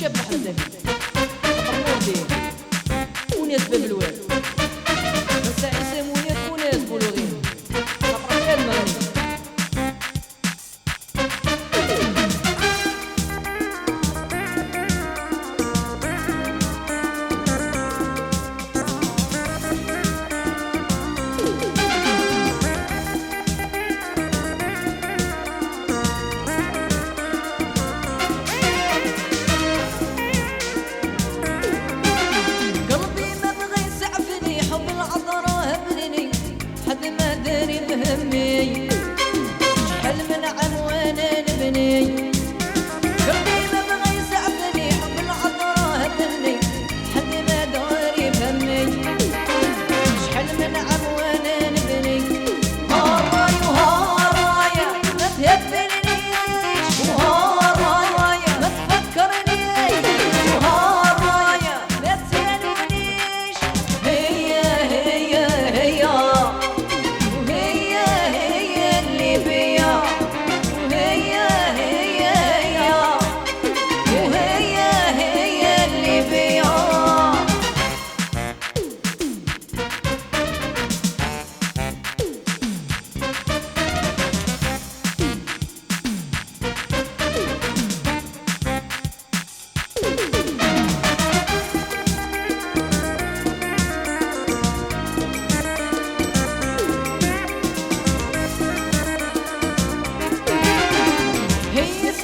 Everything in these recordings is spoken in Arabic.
شاب حمدان قبلوا وناس باب الوالد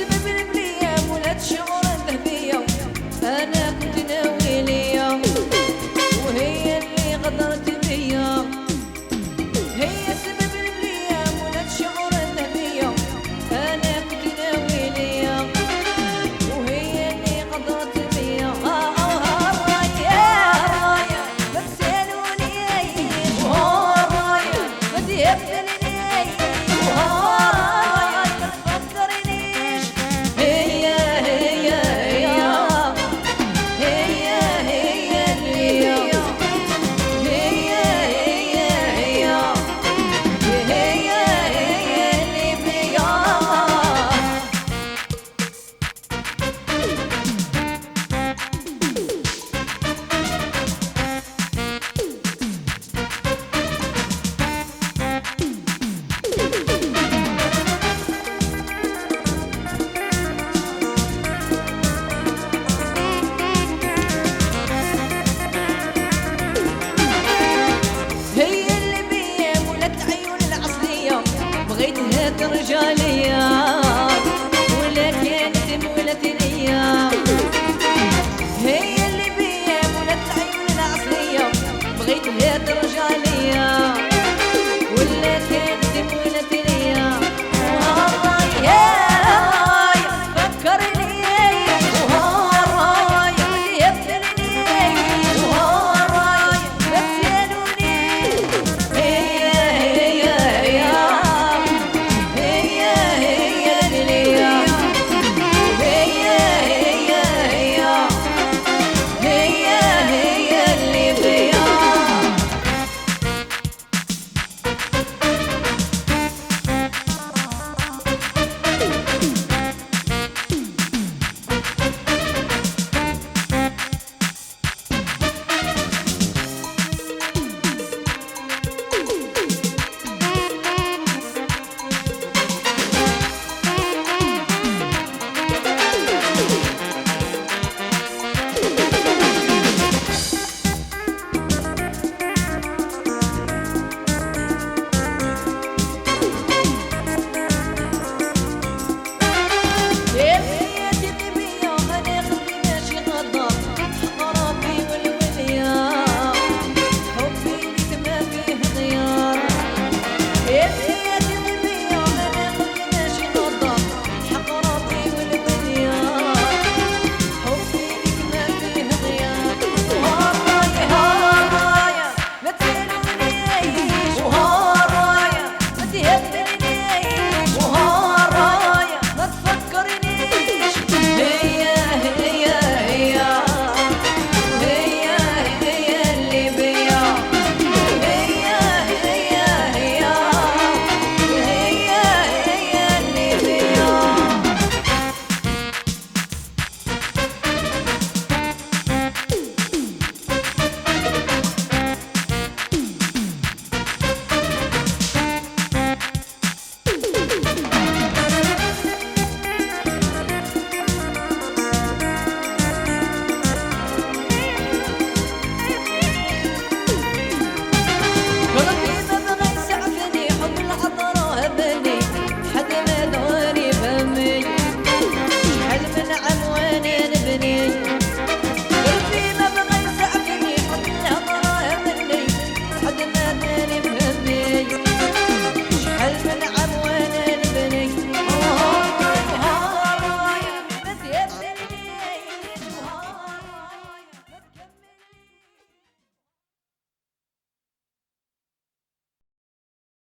Activism জলে